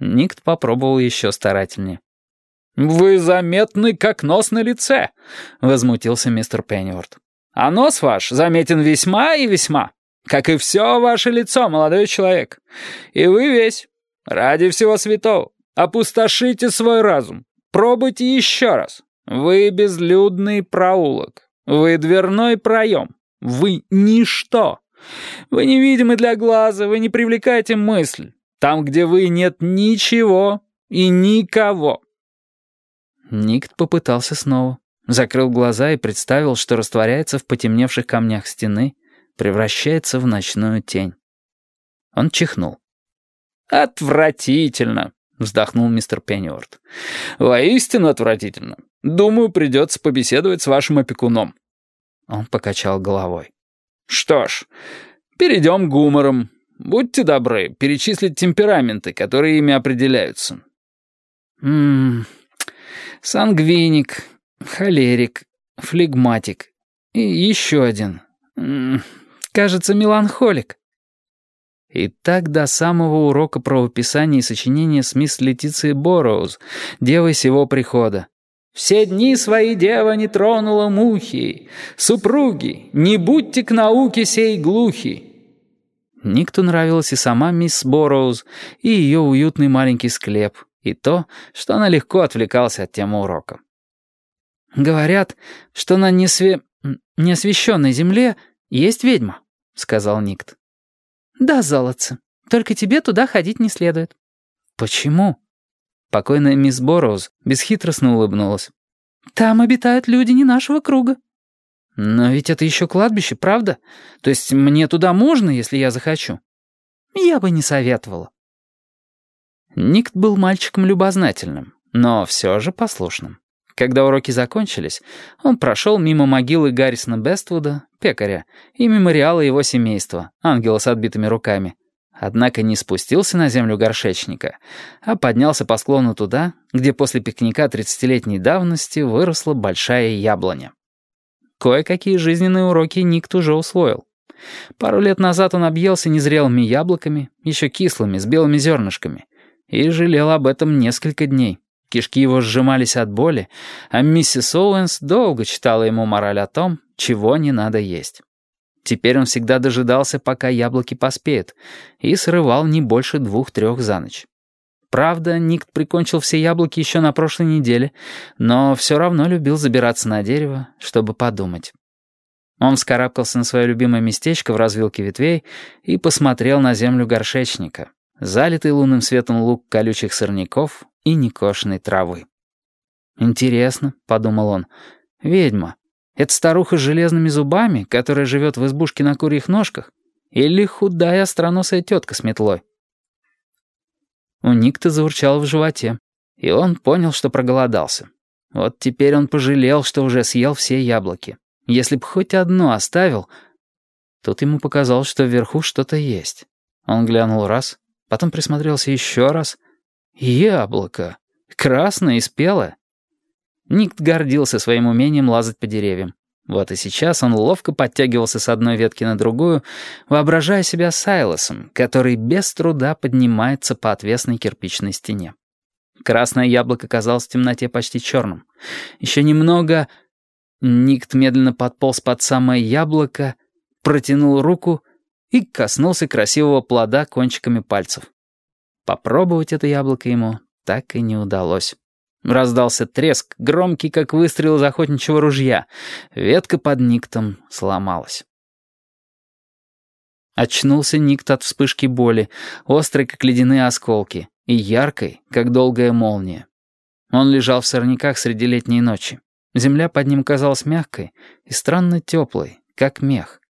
Никт попробовал еще старательнее. «Вы заметны, как нос на лице», — возмутился мистер Пенниворт. «А нос ваш заметен весьма и весьма, как и все ваше лицо, молодой человек. И вы весь. Ради всего святого, опустошите свой разум. Пробуйте еще раз. Вы безлюдный проулок. Вы дверной проем. Вы ничто. Вы невидимы для глаза, вы не привлекаете мысль. Там, где вы, нет ничего и никого». Никт попытался снова. Закрыл глаза и представил, что растворяется в потемневших камнях стены, превращается в ночную тень. Он чихнул. «Отвратительно!» — вздохнул мистер Пенниорт. «Воистину отвратительно. Думаю, придется побеседовать с вашим опекуном». Он покачал головой. «Что ж, перейдем к гуморам. Будьте добры, перечислить темпераменты, которые ими определяются». «Ммм, сангвиник, холерик, флегматик и еще один. М -м, кажется, меланхолик». И так до самого урока правописания и сочинения с мисс Летицией Борроуз, девой сего прихода. «Все дни свои дева не тронула мухи. Супруги, не будьте к науке сей глухи». Никту нравилась и сама мисс Борроуз, и ее уютный маленький склеп, и то, что она легко отвлекалась от темы урока. «Говорят, что на несве... неосвещенной земле есть ведьма», — сказал Никт. «Да, золотце. Только тебе туда ходить не следует». «Почему?» Покойная мисс Борроуз бесхитростно улыбнулась. «Там обитают люди не нашего круга». «Но ведь это еще кладбище, правда? То есть мне туда можно, если я захочу?» «Я бы не советовала». Никт был мальчиком любознательным, но все же послушным. Когда уроки закончились, он прошел мимо могилы Гаррисона Бествуда, пекаря, и мемориала его семейства, ангела с отбитыми руками. Однако не спустился на землю горшечника, а поднялся по склону туда, где после пикника тридцатилетней давности выросла большая яблоня. Кое-какие жизненные уроки Никт уже усвоил. Пару лет назад он объелся незрелыми яблоками, еще кислыми, с белыми зернышками, и жалел об этом несколько дней. Кишки его сжимались от боли, а миссис Оуэнс долго читала ему мораль о том, чего не надо есть. Теперь он всегда дожидался, пока яблоки поспеют, и срывал не больше двух-трех за ночь. Правда, Никт прикончил все яблоки еще на прошлой неделе, но все равно любил забираться на дерево, чтобы подумать. Он вскарабкался на свое любимое местечко в развилке ветвей и посмотрел на землю горшечника, залитый лунным светом луг колючих сорняков и некошенной травы. «Интересно», — подумал он, — «ведьма. Это старуха с железными зубами, которая живет в избушке на курьих ножках? Или худая остроносая тетка с метлой?» У Никта заурчало в животе, и он понял, что проголодался. Вот теперь он пожалел, что уже съел все яблоки. Если б хоть одно оставил... Тут ему показалось, что вверху что-то есть. Он глянул раз, потом присмотрелся еще раз — Яблоко. Красное и спелое. Никт гордился своим умением лазать по деревьям. Вот и сейчас он ловко подтягивался с одной ветки на другую, воображая себя Сайлосом, который без труда поднимается по отвесной кирпичной стене. Красное яблоко казалось в темноте почти черным. Еще немного... Никт медленно подполз под самое яблоко, протянул руку и коснулся красивого плода кончиками пальцев. Попробовать это яблоко ему так и не удалось. Раздался треск, громкий, как выстрел из охотничьего ружья. Ветка под Никтом сломалась. Очнулся Никт от вспышки боли, острой, как ледяные осколки, и яркой, как долгая молния. Он лежал в сорняках среди летней ночи. Земля под ним казалась мягкой и странно теплой, как мех.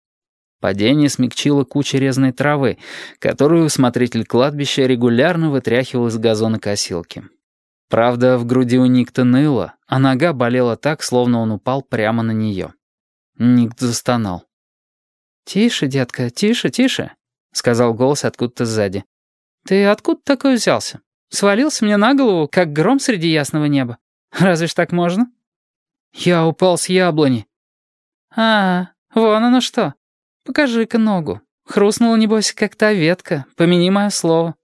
Падение смягчило куча резной травы, которую смотритель кладбища регулярно вытряхивал из газона косилки. Правда, в груди у Никта ныло, а нога болела так, словно он упал прямо на нее. Никт застонал. «Тише, детка, тише, тише», — сказал голос откуда-то сзади. «Ты откуда такой взялся? Свалился мне на голову, как гром среди ясного неба. Разве ж так можно?» «Я упал с яблони». «А, вон оно что. Покажи-ка ногу. Хрустнула, небось, как та ветка. Помяни мое слово».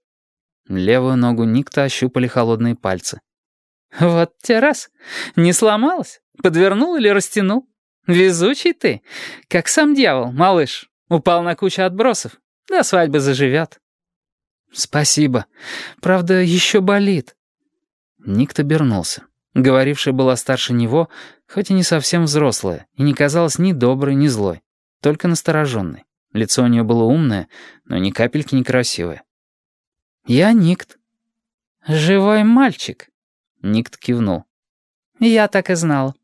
Левую ногу Никта ощупали холодные пальцы. «Вот те раз. Не сломалась? Подвернул или растянул? Везучий ты. Как сам дьявол, малыш. Упал на кучу отбросов. До свадьбы заживет». «Спасибо. Правда, еще болит». Никт обернулся. Говорившая была старше него, хоть и не совсем взрослая, и не казалась ни доброй, ни злой, только настороженной. Лицо у нее было умное, но ни капельки не красивое. «Я Никт». «Живой мальчик», — Никт кивнул. «Я так и знал.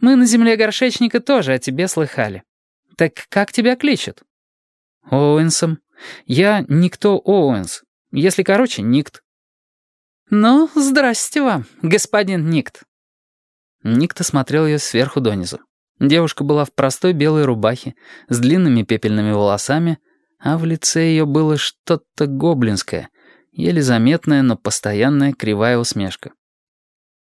Мы на земле горшечника тоже о тебе слыхали. Так как тебя кличут?» «Оуэнсом. Я никто Оуэнс. Если короче, Никт». «Ну, здрасте вам, господин Никт». Никт осмотрел ее сверху донизу. Девушка была в простой белой рубахе, с длинными пепельными волосами, а в лице ее было что-то гоблинское, еле заметная, но постоянная кривая усмешка.